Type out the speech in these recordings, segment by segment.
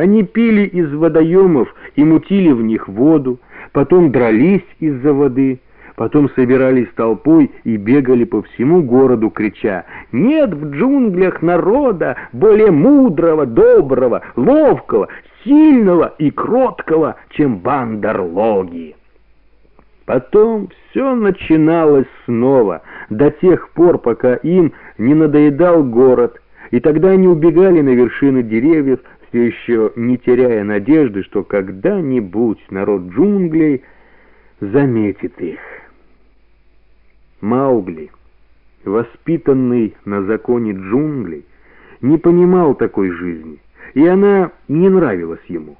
Они пили из водоемов и мутили в них воду, потом дрались из-за воды, потом собирались толпой и бегали по всему городу, крича «Нет в джунглях народа более мудрого, доброго, ловкого, сильного и кроткого, чем бандерлоги!» Потом все начиналось снова, до тех пор, пока им не надоедал город, и тогда они убегали на вершины деревьев, все еще не теряя надежды, что когда-нибудь народ джунглей заметит их. Маугли, воспитанный на законе джунглей, не понимал такой жизни, и она не нравилась ему.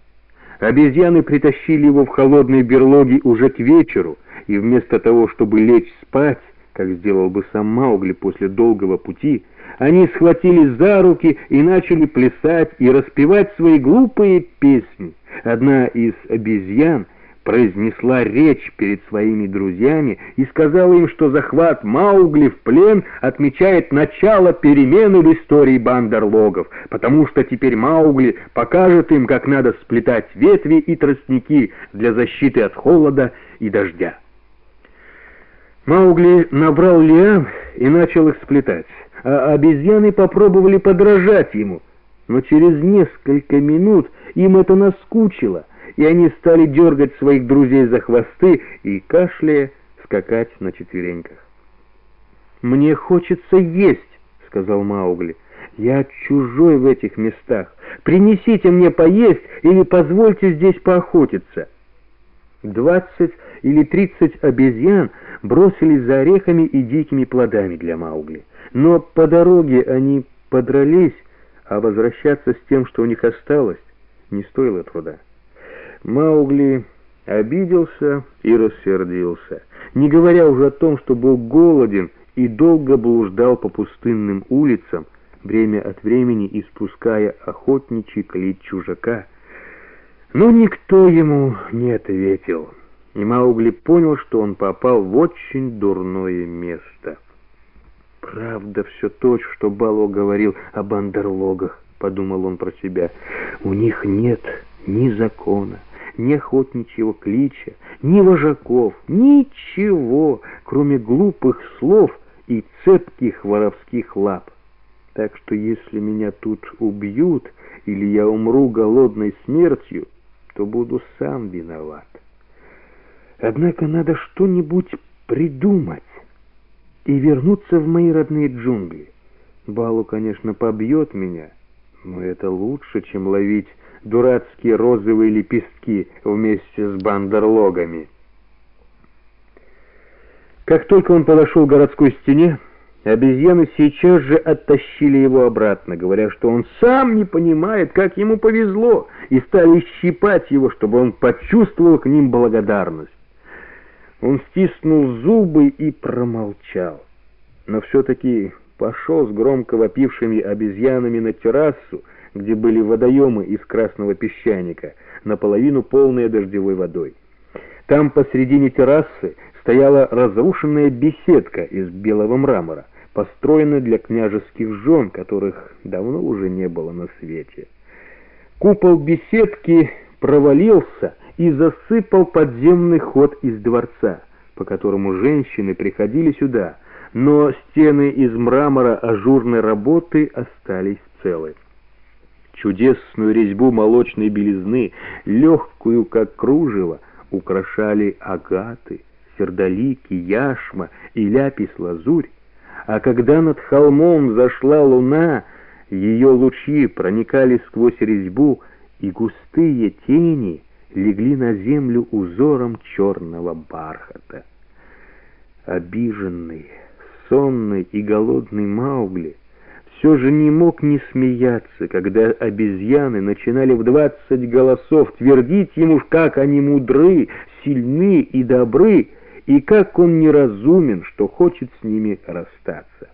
Обезьяны притащили его в холодные берлоги уже к вечеру, и вместо того, чтобы лечь спать, как сделал бы сам Маугли после долгого пути, они схватились за руки и начали плясать и распевать свои глупые песни. Одна из обезьян — произнесла речь перед своими друзьями и сказала им, что захват Маугли в плен отмечает начало перемены в истории бандерлогов, потому что теперь Маугли покажет им, как надо сплетать ветви и тростники для защиты от холода и дождя. Маугли набрал лиан и начал их сплетать, а обезьяны попробовали подражать ему, но через несколько минут им это наскучило, и они стали дергать своих друзей за хвосты и, кашляя, скакать на четвереньках. «Мне хочется есть», — сказал Маугли. «Я чужой в этих местах. Принесите мне поесть или позвольте здесь поохотиться». Двадцать или тридцать обезьян бросились за орехами и дикими плодами для Маугли. Но по дороге они подрались, а возвращаться с тем, что у них осталось, не стоило труда. Маугли обиделся и рассердился, не говоря уже о том, что был голоден и долго блуждал по пустынным улицам, время от времени испуская охотничий клич чужака. Но никто ему не ответил, и Маугли понял, что он попал в очень дурное место. «Правда все то, что Бало говорил о бандерлогах», — подумал он про себя. «У них нет ни закона, ни охотничьего клича, ни вожаков, ничего, кроме глупых слов и цепких воровских лап. Так что если меня тут убьют или я умру голодной смертью, то буду сам виноват. Однако надо что-нибудь придумать и вернуться в мои родные джунгли. Балу, конечно, побьет меня, но это лучше, чем ловить дурацкие розовые лепестки вместе с бандерлогами. Как только он подошел к городской стене, обезьяны сейчас же оттащили его обратно, говоря, что он сам не понимает, как ему повезло, и стали щипать его, чтобы он почувствовал к ним благодарность. Он стиснул зубы и промолчал, но все-таки пошел с громко вопившими обезьянами на террасу, где были водоемы из красного песчаника, наполовину полные дождевой водой. Там посредине террасы стояла разрушенная беседка из белого мрамора, построенная для княжеских жен, которых давно уже не было на свете. Купол беседки провалился и засыпал подземный ход из дворца, по которому женщины приходили сюда, но стены из мрамора ажурной работы остались целы. Чудесную резьбу молочной белизны, легкую, как кружево, украшали агаты, сердолики, яшма и ляпис-лазурь, а когда над холмом зашла луна, ее лучи проникали сквозь резьбу, и густые тени легли на землю узором черного бархата. Обиженный, сонный и голодный Маугли все же не мог не смеяться, когда обезьяны начинали в двадцать голосов твердить ему, как они мудры, сильны и добры, и как он неразумен, что хочет с ними расстаться.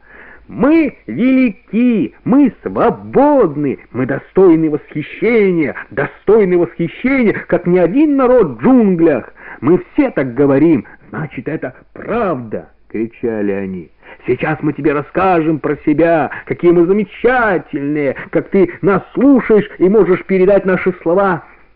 Мы велики, мы свободны, мы достойны восхищения, достойны восхищения, как ни один народ в джунглях. Мы все так говорим, значит, это правда, кричали они. Сейчас мы тебе расскажем про себя, какие мы замечательные, как ты нас слушаешь и можешь передать наши слова».